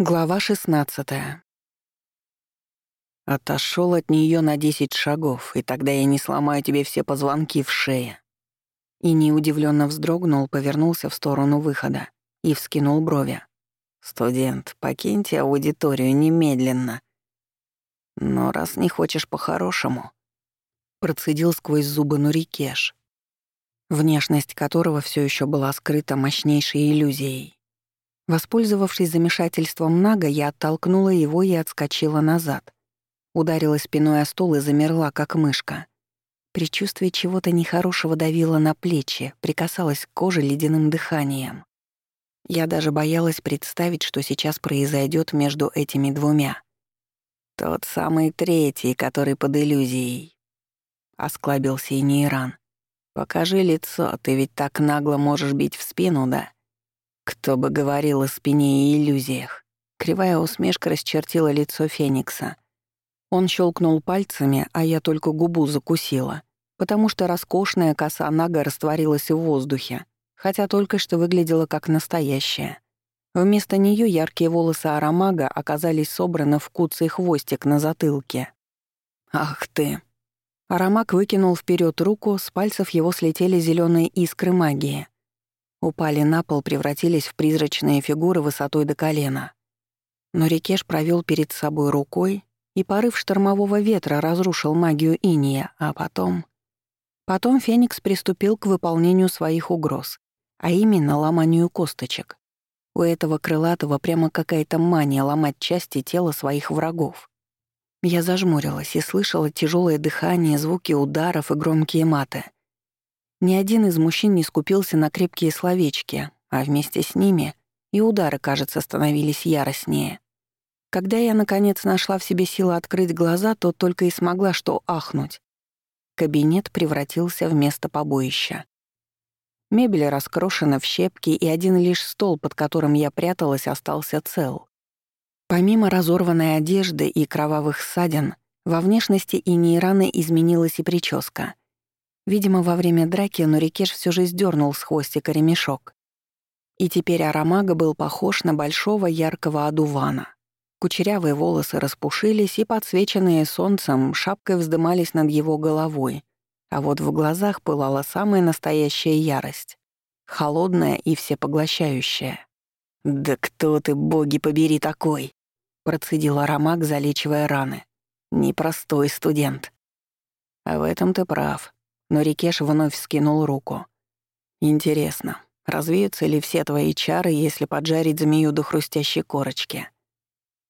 Глава 16 Отошел от нее на десять шагов, и тогда я не сломаю тебе все позвонки в шее. И неудивленно вздрогнул, повернулся в сторону выхода и вскинул брови. «Студент, покиньте аудиторию немедленно». «Но раз не хочешь по-хорошему...» Процедил сквозь зубы Нурикеш, внешность которого все еще была скрыта мощнейшей иллюзией. Воспользовавшись замешательством Нага, я оттолкнула его и отскочила назад. Ударила спиной о стол и замерла, как мышка. Причувствие чего-то нехорошего давило на плечи, прикасалось к коже ледяным дыханием. Я даже боялась представить, что сейчас произойдет между этими двумя. «Тот самый третий, который под иллюзией», — осклабился Нейран. «Покажи лицо, ты ведь так нагло можешь бить в спину, да?» Кто бы говорил о спине и иллюзиях. Кривая усмешка расчертила лицо Феникса. Он щелкнул пальцами, а я только губу закусила, потому что роскошная коса Нага растворилась в воздухе, хотя только что выглядела как настоящая. Вместо нее яркие волосы Арамага оказались собраны в куцый хвостик на затылке. «Ах ты!» Арамаг выкинул вперед руку, с пальцев его слетели зеленые искры магии — упали на пол, превратились в призрачные фигуры высотой до колена. Но Рикеш провел перед собой рукой, и порыв штормового ветра разрушил магию иния, а потом... Потом Феникс приступил к выполнению своих угроз, а именно ломанию косточек. У этого крылатого прямо какая-то мания ломать части тела своих врагов. Я зажмурилась и слышала тяжелое дыхание, звуки ударов и громкие маты. Ни один из мужчин не скупился на крепкие словечки, а вместе с ними и удары, кажется, становились яростнее. Когда я, наконец, нашла в себе силы открыть глаза, то только и смогла что ахнуть. Кабинет превратился в место побоища. Мебель раскрошена в щепки, и один лишь стол, под которым я пряталась, остался цел. Помимо разорванной одежды и кровавых ссадин, во внешности и нейраны изменилась и прическа — Видимо, во время драки Нурикеш все же сдернул с хвостика ремешок. И теперь Арамага был похож на большого яркого одувана. Кучерявые волосы распушились и, подсвеченные солнцем, шапкой вздымались над его головой, а вот в глазах пылала самая настоящая ярость. Холодная и всепоглощающая. «Да кто ты, боги побери, такой?» — процедил Арамаг, залечивая раны. «Непростой студент». «А в этом ты прав», но Рикеш вновь скинул руку. «Интересно, развеются ли все твои чары, если поджарить змею до хрустящей корочки?»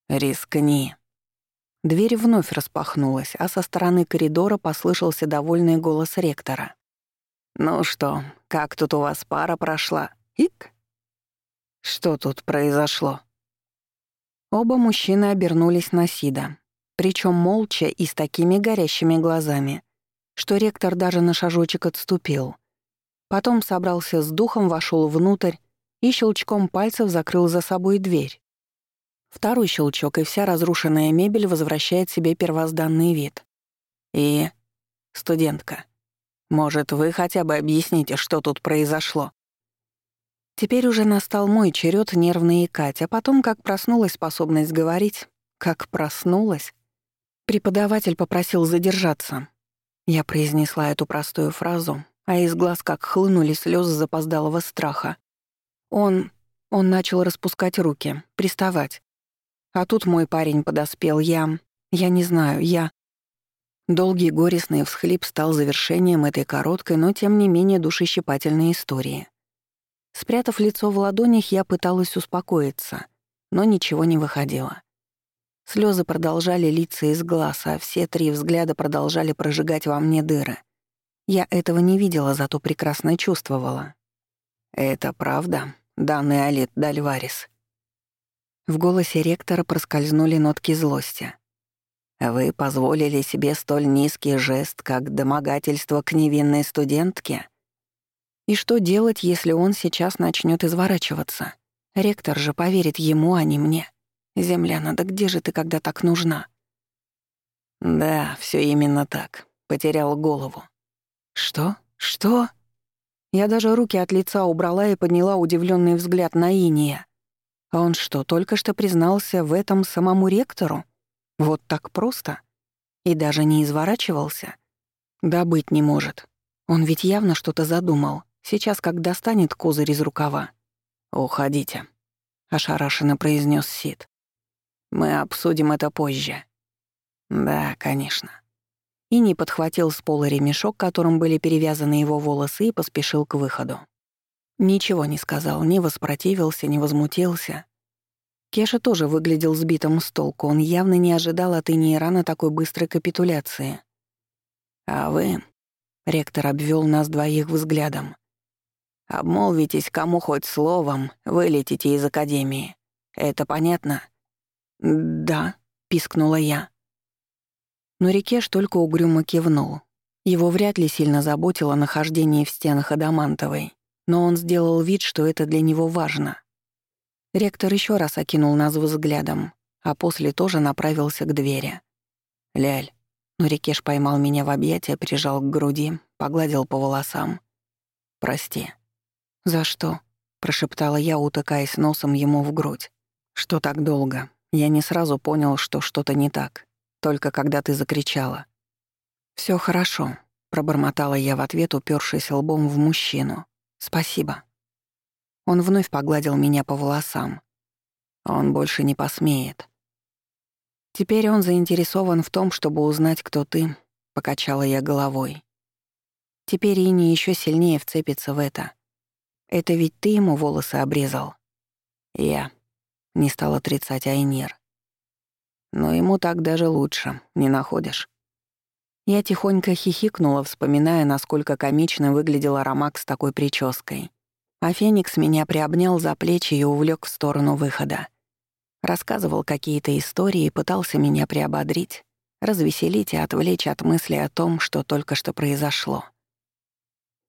«Рискни». Дверь вновь распахнулась, а со стороны коридора послышался довольный голос ректора. «Ну что, как тут у вас пара прошла? Ик?» «Что тут произошло?» Оба мужчины обернулись на Сида, причем молча и с такими горящими глазами, что ректор даже на шажочек отступил. Потом собрался с духом, вошел внутрь и щелчком пальцев закрыл за собой дверь. Второй щелчок, и вся разрушенная мебель возвращает себе первозданный вид. И... студентка. Может, вы хотя бы объясните, что тут произошло? Теперь уже настал мой черед нервно икать, а потом, как проснулась способность говорить, как проснулась, преподаватель попросил задержаться. Я произнесла эту простую фразу, а из глаз как хлынули слезы запоздалого страха. Он... он начал распускать руки, приставать. А тут мой парень подоспел, я... я не знаю, я... Долгий горестный всхлип стал завершением этой короткой, но тем не менее душещипательной истории. Спрятав лицо в ладонях, я пыталась успокоиться, но ничего не выходило. Слезы продолжали литься из глаз, а все три взгляда продолжали прожигать во мне дыры. Я этого не видела, зато прекрасно чувствовала. «Это правда, данный Алит Дальварис?» В голосе ректора проскользнули нотки злости. «Вы позволили себе столь низкий жест, как домогательство к невинной студентке?» И что делать, если он сейчас начнет изворачиваться? Ректор же поверит ему, а не мне. «Земляна, да где же ты, когда так нужна?» «Да, все именно так. Потерял голову». «Что? Что?» Я даже руки от лица убрала и подняла удивленный взгляд на Иния. А он что, только что признался в этом самому ректору? Вот так просто? И даже не изворачивался? Да быть не может. Он ведь явно что-то задумал. Сейчас, как достанет козырь из рукава. «Уходите», — ошарашенно произнес Сид. «Мы обсудим это позже». «Да, конечно». И не подхватил с пола ремешок, которым были перевязаны его волосы, и поспешил к выходу. Ничего не сказал, не воспротивился, не возмутился. Кеша тоже выглядел сбитым с толку, он явно не ожидал от Иньерана такой быстрой капитуляции. «А вы...» — ректор обвел нас двоих взглядом. «Обмолвитесь кому хоть словом, вылетите из Академии. Это понятно?» «Да», — пискнула я. Но Рикеш только угрюмо кивнул. Его вряд ли сильно заботило нахождение в стенах Адамантовой но он сделал вид, что это для него важно. Ректор еще раз окинул нас взглядом, а после тоже направился к двери. «Ляль». Но Рикеш поймал меня в объятия, прижал к груди, погладил по волосам. «Прости». «За что?» — прошептала я, утыкаясь носом ему в грудь. «Что так долго? Я не сразу понял, что что-то не так. Только когда ты закричала». Все хорошо», — пробормотала я в ответ, упершись лбом в мужчину. «Спасибо». Он вновь погладил меня по волосам. Он больше не посмеет. Теперь он заинтересован в том, чтобы узнать, кто ты, покачала я головой. Теперь Ини еще сильнее вцепится в это. Это ведь ты ему волосы обрезал. Я. Не стал отрицать Айнир. Но ему так даже лучше, не находишь? Я тихонько хихикнула, вспоминая, насколько комично выглядел Арамак с такой прической. А Феникс меня приобнял за плечи и увлек в сторону выхода. Рассказывал какие-то истории пытался меня приободрить, развеселить и отвлечь от мысли о том, что только что произошло.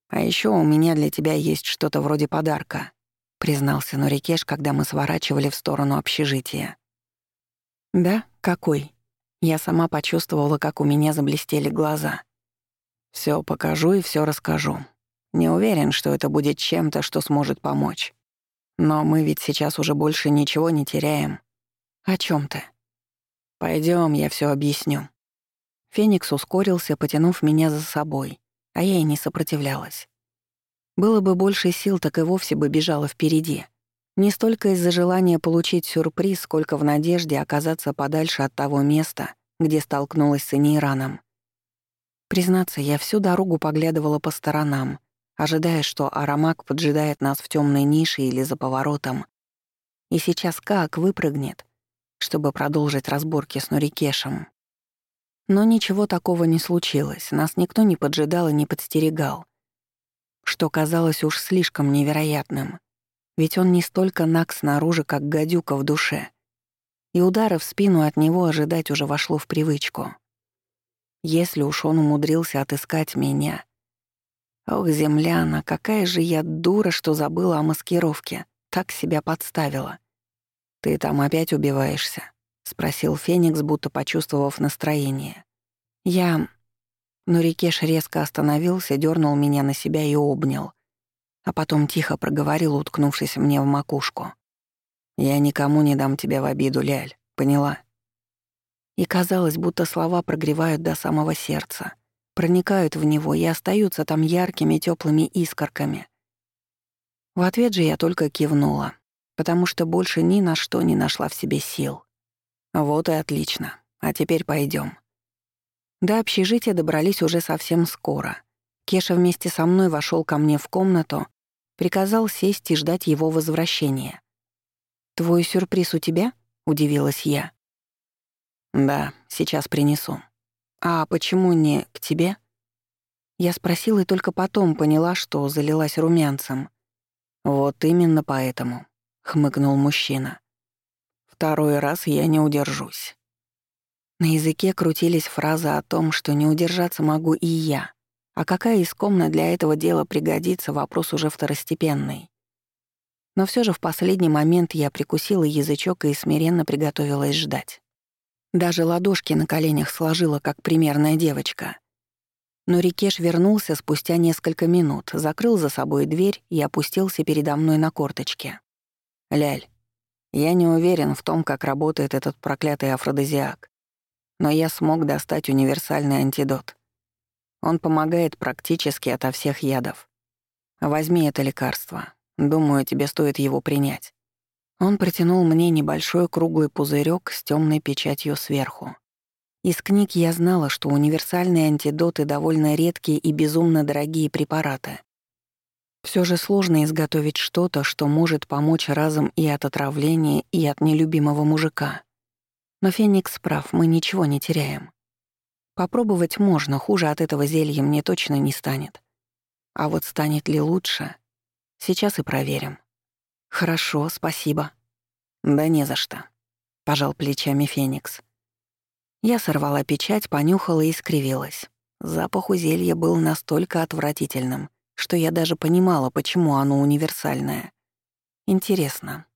«А еще у меня для тебя есть что-то вроде подарка», — признался Нурикеш, когда мы сворачивали в сторону общежития. «Да? Какой?» Я сама почувствовала, как у меня заблестели глаза. Все покажу и все расскажу. Не уверен, что это будет чем-то, что сможет помочь. Но мы ведь сейчас уже больше ничего не теряем. О чем ты? Пойдем, я все объясню. Феникс ускорился, потянув меня за собой, а я и не сопротивлялась. Было бы больше сил, так и вовсе бы бежала впереди. Не столько из-за желания получить сюрприз, сколько в надежде оказаться подальше от того места, где столкнулась с Инейраном. Признаться, я всю дорогу поглядывала по сторонам, ожидая, что Арамак поджидает нас в темной нише или за поворотом. И сейчас как выпрыгнет, чтобы продолжить разборки с Нурикешем. Но ничего такого не случилось, нас никто не поджидал и не подстерегал, что казалось уж слишком невероятным. Ведь он не столько наг снаружи, как гадюка в душе. И удары в спину от него ожидать уже вошло в привычку. Если уж он умудрился отыскать меня. Ох, земляна, какая же я дура, что забыла о маскировке. Так себя подставила. «Ты там опять убиваешься?» — спросил Феникс, будто почувствовав настроение. «Я...» Но Рикеш резко остановился, дернул меня на себя и обнял а потом тихо проговорил, уткнувшись мне в макушку. «Я никому не дам тебя в обиду, Ляль, поняла?» И казалось, будто слова прогревают до самого сердца, проникают в него и остаются там яркими теплыми искорками. В ответ же я только кивнула, потому что больше ни на что не нашла в себе сил. Вот и отлично. А теперь пойдем. До общежития добрались уже совсем скоро. Кеша вместе со мной вошел ко мне в комнату Приказал сесть и ждать его возвращения. «Твой сюрприз у тебя?» — удивилась я. «Да, сейчас принесу». «А почему не к тебе?» Я спросила и только потом поняла, что залилась румянцем. «Вот именно поэтому», — хмыкнул мужчина. «Второй раз я не удержусь». На языке крутились фразы о том, что не удержаться могу и я. А какая из комнат для этого дела пригодится, вопрос уже второстепенный. Но все же в последний момент я прикусила язычок и смиренно приготовилась ждать. Даже ладошки на коленях сложила, как примерная девочка. Но Рикеш вернулся спустя несколько минут, закрыл за собой дверь и опустился передо мной на корточке. «Ляль, Я не уверен в том, как работает этот проклятый афродизиак. Но я смог достать универсальный антидот. Он помогает практически ото всех ядов. Возьми это лекарство. Думаю, тебе стоит его принять. Он протянул мне небольшой круглый пузырек с темной печатью сверху. Из книг я знала, что универсальные антидоты довольно редкие и безумно дорогие препараты. Все же сложно изготовить что-то, что может помочь разом и от отравления, и от нелюбимого мужика. Но Феникс прав, мы ничего не теряем. Попробовать можно, хуже от этого зелья мне точно не станет. А вот станет ли лучше? Сейчас и проверим. Хорошо, спасибо. Да не за что. Пожал плечами Феникс. Я сорвала печать, понюхала и скривилась. Запах у зелья был настолько отвратительным, что я даже понимала, почему оно универсальное. Интересно,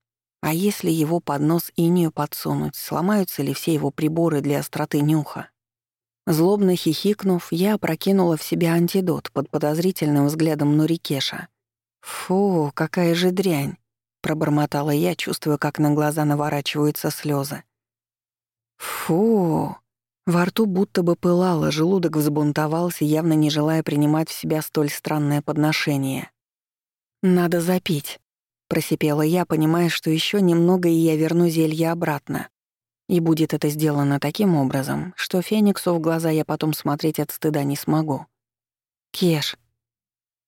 а если его под нос инию подсунуть, сломаются ли все его приборы для остроты нюха? Злобно хихикнув, я опрокинула в себя антидот под подозрительным взглядом Нурикеша. «Фу, какая же дрянь!» — пробормотала я, чувствуя, как на глаза наворачиваются слезы. «Фу!» Во рту будто бы пылало, желудок взбунтовался, явно не желая принимать в себя столь странное подношение. «Надо запить», — просипела я, понимая, что еще немного, и я верну зелье обратно. И будет это сделано таким образом, что Фениксу в глаза я потом смотреть от стыда не смогу. «Кеш».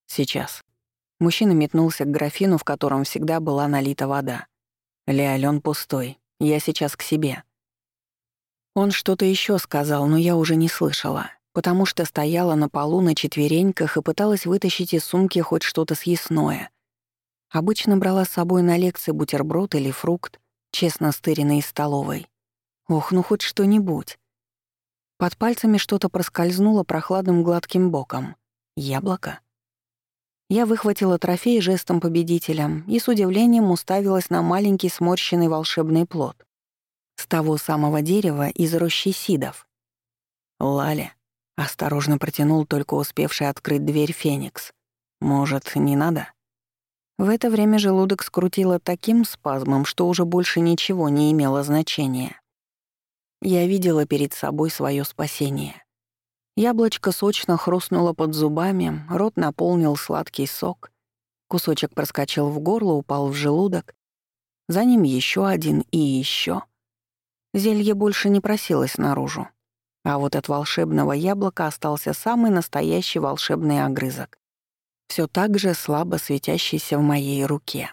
«Сейчас». Мужчина метнулся к графину, в котором всегда была налита вода. «Леолён пустой. Я сейчас к себе». Он что-то еще сказал, но я уже не слышала, потому что стояла на полу на четвереньках и пыталась вытащить из сумки хоть что-то съестное. Обычно брала с собой на лекции бутерброд или фрукт, честно стыренный из столовой. Ох, ну хоть что-нибудь. Под пальцами что-то проскользнуло прохладным гладким боком. Яблоко. Я выхватила трофей жестом победителя и с удивлением уставилась на маленький сморщенный волшебный плод. С того самого дерева из рощи сидов. «Лаля», — осторожно протянул только успевший открыть дверь Феникс. «Может, не надо?» В это время желудок скрутило таким спазмом, что уже больше ничего не имело значения. Я видела перед собой свое спасение. Яблочко сочно хрустнуло под зубами, рот наполнил сладкий сок, кусочек проскочил в горло, упал в желудок, за ним еще один и еще. Зелье больше не просилось наружу. А вот от волшебного яблока остался самый настоящий волшебный огрызок. Все так же слабо светящийся в моей руке.